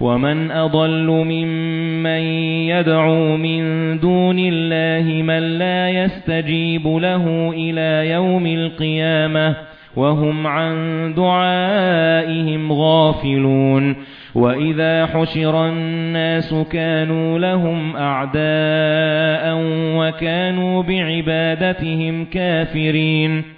ومن أضل ممن يدعو من دون الله من لا يستجيب له إلى يوم القيامة وهم عن دعائهم غافلون وَإِذَا حُشِرَ النَّاسُ كَانُوا لَهُمْ أَعْدَاءً وَكَانُوا بِعِبَادَتِهِمْ كَافِرِينَ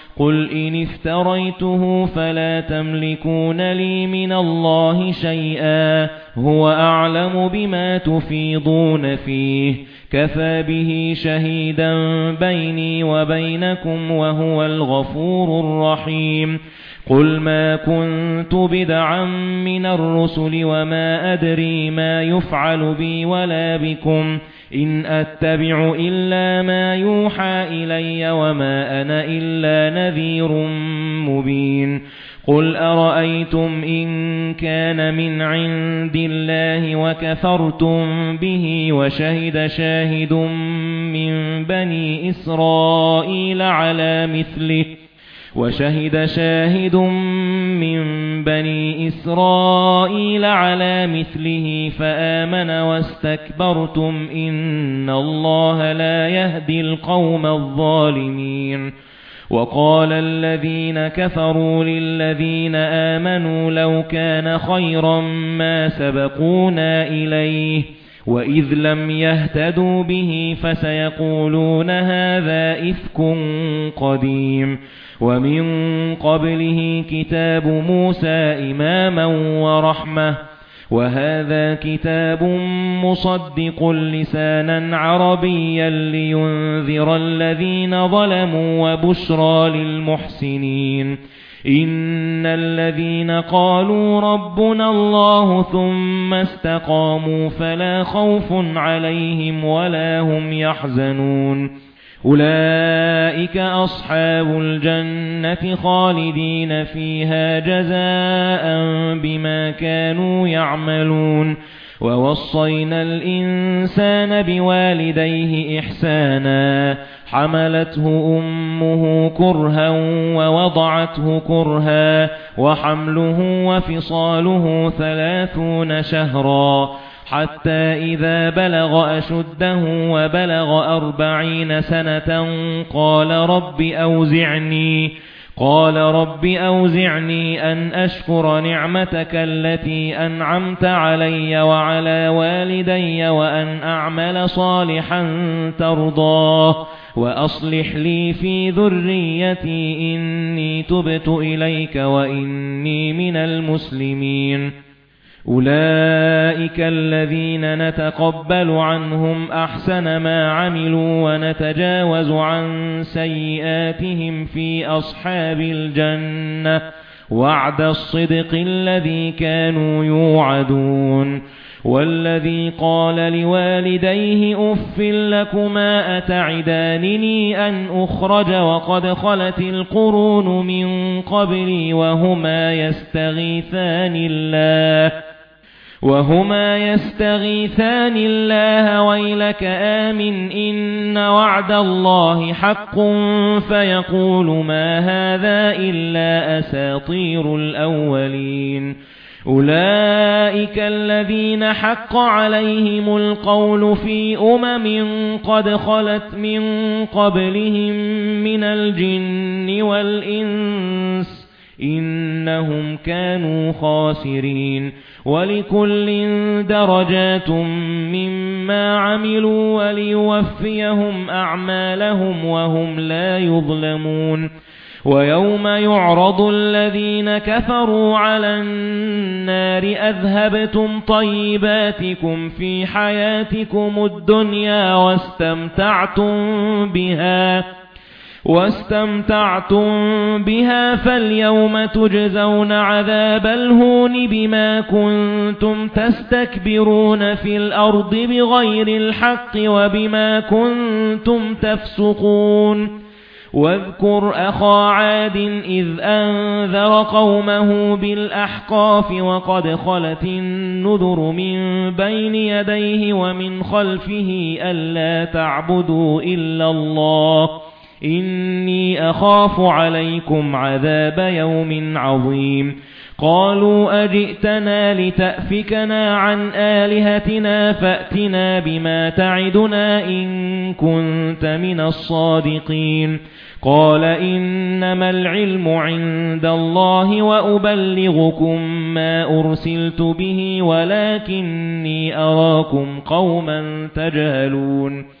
قُلْ إِنِ افْتَرَيْتُهُ فَلَا تَمْلِكُونَ لِي مِنَ اللَّهِ شَيْئًا هُوَ أَعْلَمُ بِمَا تُفِيضُونَ فِيهِ كَفَى بِهِ شَهِيدًا بَيْنِي وَبَيْنَكُمْ وَهُوَ الْغَفُورُ الرَّحِيمُ قُلْ مَا كُنتُ بِدْعًا مِنَ الرُّسُلِ وَمَا أَدْرِي مَا يُفْعَلُ بِي وَلَا بِكُمْ إِنْ أَتَّبِعُ إِلَّا مَا يُوحَى إِلَيَّ وَمَا أَنَا إِلَّا نَذِيرٌ مُبِينٌ. قُلْ أَرَأَيْتُمْ إِنْ كَانَ مِنْ عِنْدِ اللَّهِ وَكَفَرْتُمْ بِهِ وَشَهِدَ شَاهِدٌ مِنْ بَنِي إِسْرَائِيلَ عَلَى مِثْلِهِ وَشَهِدَ شَاهِدٌ مِنْ بَنِي إِسْرَائِيلَ عَلَى مِثْلِهِ فَآمَنَ وَاسْتَكْبَرْتُمْ إِنَّ اللَّهَ لَا يَهْدِي الْقَوْمَ الظَّالِمِينَ. وَقَالَ الَّذِينَ كَفَرُوا لِلَّذِينَ آمَنُوا لَوْ كَانَ خَيْرًا مَا سَبَقُونَا إِلَيْهِ وَإِذْ لَمْ يَهْتَدُوا بِهِ فَسَيَقُولُونَ هَذَا إِفْكٌ قَدِيمٌ. وَمِن قَبْلِهِ كِتَابُ مُوسَى إِمَامًا وَرَحْمَةً وَهَذَا كِتَابٌ مُصَدِّقٌ لِسَانًا عَرَبِيًّا لِيُنذِرَ الَّذِينَ ظَلَمُوا وَبُشْرَى لِلْمُحْسِنِينَ. إِنَّ الَّذِينَ قَالُوا رَبُّنَا اللَّهُ ثُمَّ اسْتَقَامُوا فَلَا خَوْفٌ عَلَيْهِمْ وَلَا هُمْ يَحْزَنُونَ. أُولَئِكَ أَصْحَابُ الْجَنَّةِ خَالِدِينَ فِيهَا جَزَاءً بِمَا كَانُوا يَعْمَلُونَ وَوَصَّيْنَا الْإِنسَانَ بِوَالِدَيْهِ إِحْسَانًا حَمَلَتْهُ أُمُّهُ كُرْهًا وَوَضَعَتْهُ كُرْهًا وَحَمْلُهُ وَفِصَالُهُ ثَلَاثُونَ شَهْرًا حَتَّى إِذَا بَلَغَ أَشُدَّهُ وَبَلَغَ أَرْبَعِينَ سَنَةً قَالَ رَبِّ أَوْزِعْنِي قَالَ رَبِّ أَوْزِعْنِي أَنْ أَشْكُرَ نِعْمَتَكَ الَّتِي أَنْعَمْتَ عَلَيَّ وَعَلَى وَالِدَيَّ وَأَنْ أَعْمَلَ صَالِحًا تَرْضَاهُ وَأَصْلِحْ لِي فِي ذُرِّيَّتِي إِنِّي تُبْتُ إِلَيْكَ وَإِنِّي مِنَ الْمُسْلِمِينَ. أُولَئِكَ الَّذِينَ نَتَقَبَّلُ عَنْهُمْ أَحْسَنَ مَا عَمِلُوا وَنَتَجَاوَزُ عَن سَيِّئَاتِهِمْ فِي أَصْحَابِ الْجَنَّةِ. وَعْدَ الصِّدْقِ الَّذِي كَانُوا يُوعَدُونَ. وَالَّذِي قَالَ لِوَالِدَيْهِ أُفٍّ لَّكُمَا أَتَعِدَانِنِي أَنْ أُخْرَجَ وَقَدْ خَلَتِ الْقُرُونُ مِن قَبْلِي وَهُمَا يَسْتَغِيثَانِ اللَّهَ. وَهُمَا يَسْتَغِيثَانِ اللَّهَ وَيْلَكَ آمِنْ إِنَّ وَعْدَ اللَّهِ حَقٌّ فَيَقُولُ مَا هَذَا إِلَّا أَسَاطِيرُ الْأَوَّلِينَ. أُولَئِكَ الَّذِينَ حَقَّ عَلَيْهِمُ الْقَوْلُ فِي أُمَمٍ قَدْ خَلَتْ مِنْ قَبْلِهِمْ مِنَ الْجِنِّ وَالْإِنسِ إِنَّهُمْ كَانُوا خَاسِرِينَ وَلِكُلٍّ دَرَجَاتٌ مِّمَّا عَمِلُوا وَلِيُوَفِّيَهُمْ أَعْمَالَهُمْ وَهُمْ لَا يُظْلَمُونَ وَيَوْمَ يُعْرَضُ الَّذِينَ كَفَرُوا عَلَى النَّارِ أَذْهَبْتُمْ طَيِّبَاتِكُمْ فِي حَيَاتِكُمُ الدُّنْيَا وَاسْتَمْتَعْتُمْ بِهَا وَاسْتَمْتَعْتُمْ بِهَا فَالْيَوْمَ تُجْزَوْنَ عَذَابَ الْهُونِ بِمَا كُنتُمْ تَسْتَكْبِرُونَ فِي الْأَرْضِ بِغَيْرِ الْحَقِّ وَبِمَا كُنتُمْ تَفْسُقُونَ. وَاذْكُرْ أَخَا عَادٍ إِذْ أَنذَرَ قَوْمَهُ بِالْأَحْقَافِ وَقَدْ خَلَتِ النُّذُرُ مِنْ بَيْنِ يَدَيْهِ وَمِنْ خَلْفِهِ أَلَّا تَعْبُدُوا إِلَّا اللَّهَ. إِنِّي أَخَافُ عَلَيْكُمْ عَذَابَ يَوْمٍ عَظِيمٍ. قَالُوا أَجِئْتَنَا لِتَأْفِكَنَا عَنْ آلِهَتِنَا فَأْتِنَا بِمَا تَعِدُنَا إِن كُنتَ مِنَ الصَّادِقِينَ. قَالَ إِنَّمَا الْعِلْمُ عِندَ اللَّهِ وَأُبَلِّغُكُم مَّا أُرْسِلْتُ بِهِ وَلَكِنِّي أَرَاكُمْ قَوْمًا تَجْهَلُونَ.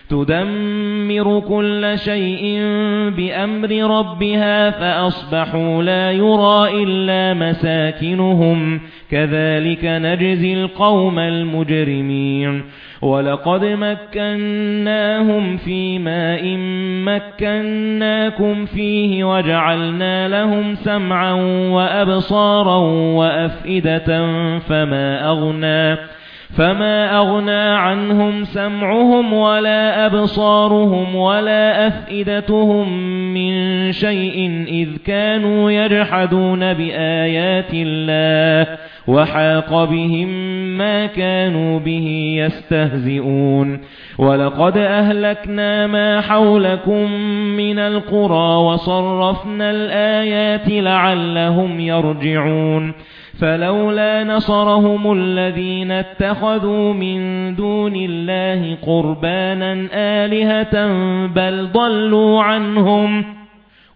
تُدَمِّرُ كُلَّ شَيْءٍ بِأَمْرِ رَبِّهَا فَأَصْبَحُوا لَا يُرَى إِلَّا مَسَاكِنُهُمْ. كَذَلِكَ نَجْزِي الْقَوْمَ الْمُجْرِمِينَ. وَلَقَدْ مَكَّنَّاهُمْ فِي مَاءٍ مَكَّنَّاكُمْ فِيهِ وَجَعَلْنَا لَهُمْ سَمْعًا وَأَبْصَارًا وَأَفْئِدَةً فَمَا أَغْنَى. فَمَا أَغْنَى عَنْهُمْ سَمْعُهُمْ وَلَا أَبْصَارُهُمْ وَلَا أَفْئِدَتُهُمْ مِنْ شَيْءٍ إِذْ كَانُوا يَجْحَدُونَ بِآيَاتِ اللَّهِ وَحَاقَ بِهِمْ مَا كَانُوا بِهِ يَسْتَهْزِئُونَ وَلَقَدْ أَهْلَكْنَا مَا حَوْلَكُمْ مِنَ الْقُرَى وَصَرَّفْنَا الْآيَاتِ لَعَلَّهُمْ يَرْجِعُونَ فَلَوْلَا نَصَرَهُمُ الَّذِينَ اتَّخَذُوا مِن دُونِ اللَّهِ قُرْبَانًا آلِهَةً بَلْ ضَلُّوا عَنْهُمْ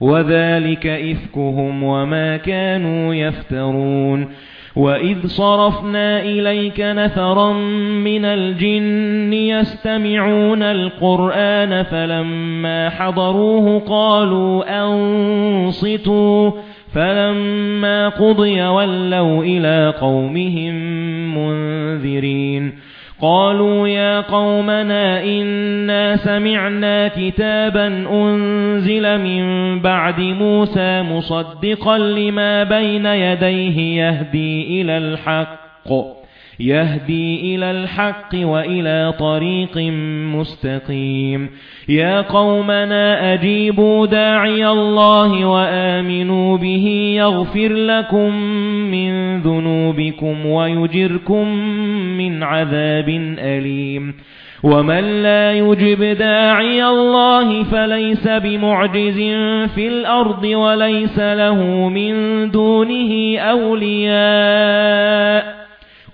وَذَلِكَ إِفْكُهُمْ وَمَا كَانُوا يَفْتَرُونَ وَإِذْ صَرَفْنَا إِلَيْكَ نَفَرًا مِنَ الْجِنِّ يَسْتَمِعُونَ الْقُرْآنَ فَلَمَّا حَضَرُوهُ قَالُوا أَنصِتُوا فَلَمَّا قُضِيَ وَلَّوْا إِلَى قَوْمِهِمْ مُنذِرِينَ قَالُوا يَا قَوْمَنَا إِنَّا سَمِعْنَا كِتَابًا أُنْزِلَ مِنْ بَعْدِ مُوسَى مُصَدِّقًا لِمَا بَيْنَ يَدَيْهِ يَهْدِي إِلَى الْحَقِّ يَهْدِي إِلَى الْحَقِّ وَإِلَى طَرِيقٍ مُسْتَقِيمٍ. يَا قَوْمَنَا أَجِيبُوا دَاعِيَ اللَّهِ وَآمِنُوا بِهِ يَغْفِرْ لَكُم مِّن ذُنُوبِكُمْ وَيُجِرْكُم مِّنْ عَذَابٍ أَلِيمٍ. وَمَن لا يُجِبْ دَاعِيَ اللَّهِ فَلَيْسَ بِمُعْجِزٍ فِي الْأَرْضِ وَلَيْسَ لَهُ مِن دُونِهِ أَوْلِيَاءُ.